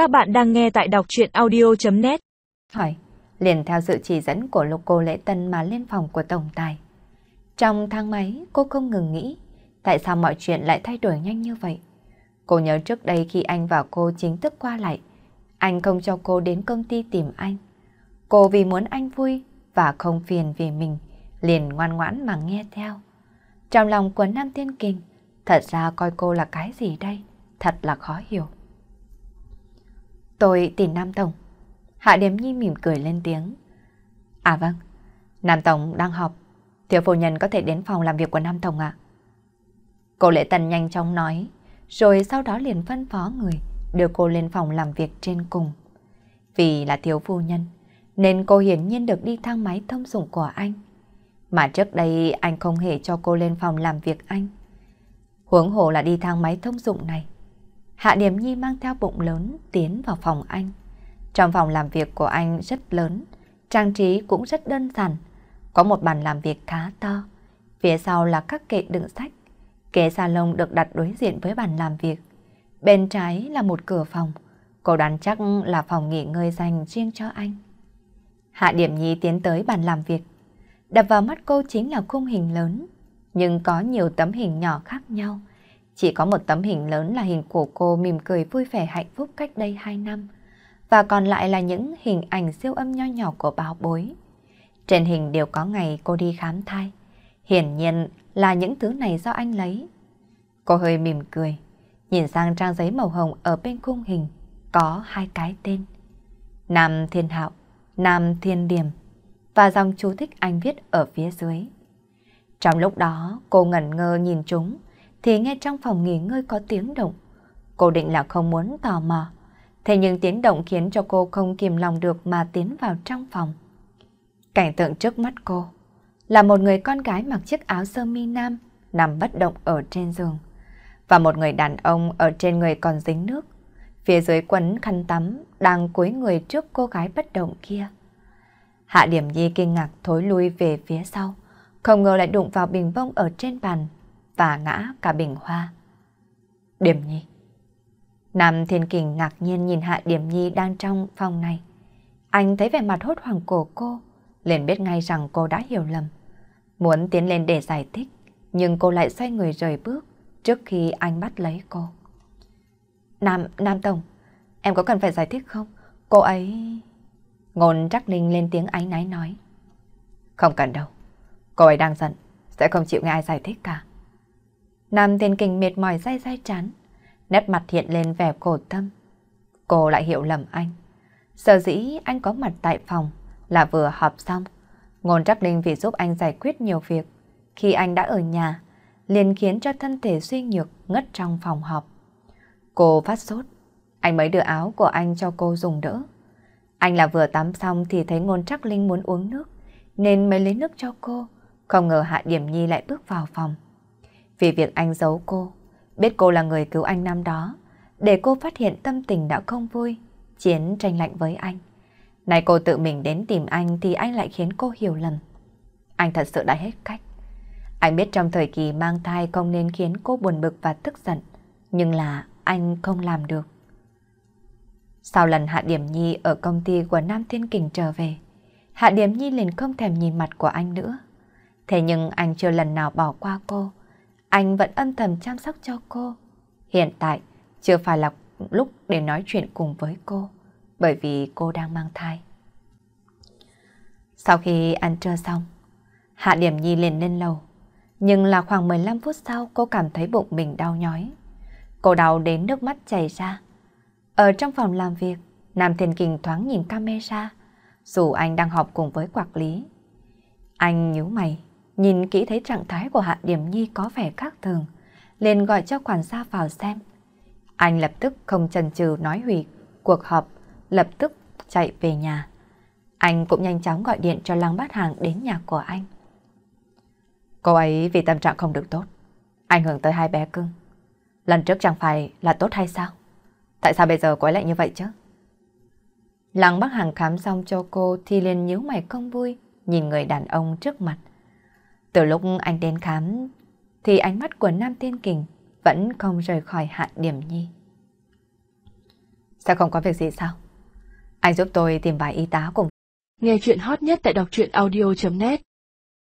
Các bạn đang nghe tại đọc chuyện audio.net Hỏi, liền theo sự chỉ dẫn của lục cô lễ tân mà lên phòng của tổng tài. Trong thang máy, cô không ngừng nghĩ, tại sao mọi chuyện lại thay đổi nhanh như vậy? Cô nhớ trước đây khi anh và cô chính thức qua lại, anh không cho cô đến công ty tìm anh. Cô vì muốn anh vui và không phiền vì mình, liền ngoan ngoãn mà nghe theo. Trong lòng của Nam Tiên Kinh, thật ra coi cô là cái gì đây? Thật là khó hiểu. Tôi tìm Nam Tổng. Hạ Điếm Nhi mỉm cười lên tiếng. À vâng, Nam Tổng đang họp. Thiếu phu nhân có thể đến phòng làm việc của Nam Tổng ạ. Cô Lệ Tần nhanh chóng nói, rồi sau đó liền phân phó người đưa cô lên phòng làm việc trên cùng. Vì là thiếu phu nhân, nên cô hiển nhiên được đi thang máy thông dụng của anh. Mà trước đây anh không hề cho cô lên phòng làm việc anh. Huống hồ là đi thang máy thông dụng này. Hạ Điểm Nhi mang theo bụng lớn tiến vào phòng anh. Trong phòng làm việc của anh rất lớn, trang trí cũng rất đơn giản. Có một bàn làm việc khá to. Phía sau là các kệ đựng sách. Kệ salon được đặt đối diện với bàn làm việc. Bên trái là một cửa phòng. Cô đoán chắc là phòng nghỉ ngơi dành riêng cho anh. Hạ Điểm Nhi tiến tới bàn làm việc. Đập vào mắt cô chính là khung hình lớn, nhưng có nhiều tấm hình nhỏ khác nhau. Chỉ có một tấm hình lớn là hình của cô mỉm cười vui vẻ hạnh phúc cách đây 2 năm. Và còn lại là những hình ảnh siêu âm nho nhỏ của báo bối. Trên hình đều có ngày cô đi khám thai. Hiển nhiên là những thứ này do anh lấy. Cô hơi mỉm cười, nhìn sang trang giấy màu hồng ở bên khung hình, có hai cái tên. Nam Thiên Hạo, Nam Thiên Điểm và dòng chú thích anh viết ở phía dưới. Trong lúc đó, cô ngẩn ngơ nhìn chúng, thì nghe trong phòng nghỉ ngơi có tiếng động. Cô định là không muốn tò mò, thế nhưng tiếng động khiến cho cô không kìm lòng được mà tiến vào trong phòng. Cảnh tượng trước mắt cô là một người con gái mặc chiếc áo sơ mi nam nằm bất động ở trên giường và một người đàn ông ở trên người còn dính nước. Phía dưới quấn khăn tắm đang cúi người trước cô gái bất động kia. Hạ Điểm Nhi kinh ngạc thối lui về phía sau, không ngờ lại đụng vào bình bông ở trên bàn và ngã cả bình hoa. Điểm Nhi Nam Thiên Kình ngạc nhiên nhìn Hạ Điểm Nhi đang trong phòng này. Anh thấy vẻ mặt hốt hoảng của cô, liền biết ngay rằng cô đã hiểu lầm. Muốn tiến lên để giải thích, nhưng cô lại xoay người rời bước trước khi anh bắt lấy cô. Nam, Nam Tổng, em có cần phải giải thích không? Cô ấy... Ngôn Trắc Linh lên tiếng áy náy nói. Không cần đâu, cô ấy đang giận, sẽ không chịu nghe ai giải thích cả. Nam Thiên Kình mệt mỏi dai dai chán, nét mặt hiện lên vẻ cổ tâm. Cô lại hiểu lầm anh. Sở dĩ anh có mặt tại phòng là vừa họp xong. Ngôn Trắc Linh vì giúp anh giải quyết nhiều việc. Khi anh đã ở nhà, liền khiến cho thân thể suy nhược ngất trong phòng họp. Cô phát sốt, anh mới đưa áo của anh cho cô dùng đỡ. Anh là vừa tắm xong thì thấy Ngôn Trắc Linh muốn uống nước, nên mới lấy nước cho cô. Không ngờ Hạ Điểm Nhi lại bước vào phòng. Vì việc anh giấu cô, biết cô là người cứu anh năm đó, để cô phát hiện tâm tình đã không vui, chiến tranh lạnh với anh. Này cô tự mình đến tìm anh thì anh lại khiến cô hiểu lầm. Anh thật sự đã hết cách. Anh biết trong thời kỳ mang thai không nên khiến cô buồn bực và tức giận, nhưng là anh không làm được. Sau lần Hạ Điểm Nhi ở công ty của Nam Thiên Kình trở về, Hạ Điểm Nhi liền không thèm nhìn mặt của anh nữa. Thế nhưng anh chưa lần nào bỏ qua cô. Anh vẫn âm thầm chăm sóc cho cô. Hiện tại, chưa phải là lúc để nói chuyện cùng với cô, bởi vì cô đang mang thai. Sau khi ăn trưa xong, Hạ Điểm Nhi liền lên lầu. Nhưng là khoảng 15 phút sau cô cảm thấy bụng mình đau nhói. Cô đau đến nước mắt chảy ra. Ở trong phòng làm việc, Nam Thiên Kình thoáng nhìn camera, dù anh đang họp cùng với quản lý. Anh nhíu mày, nhìn kỹ thấy trạng thái của Hạ Điểm Nhi có vẻ khác thường, liền gọi cho quản gia vào xem. Anh lập tức không chần chừ nói hủy cuộc họp, lập tức chạy về nhà. Anh cũng nhanh chóng gọi điện cho Lăng Bát Hàng đến nhà của anh. Cô ấy vì tâm trạng không được tốt, ảnh hưởng tới hai bé cưng. Lần trước chẳng phải là tốt hay sao? Tại sao bây giờ cô ấy lại như vậy chứ? Lăng Bắc hàng khám xong cho cô thì liền nhíu mày không vui, nhìn người đàn ông trước mặt. Từ lúc anh đến khám, thì ánh mắt của Nam Thiên Kình vẫn không rời khỏi Hạ Điểm Nhi. sao không có việc gì sao? Anh giúp tôi tìm vài y tá cùng. Nghe chuyện hot nhất tại đọc truyện audio.net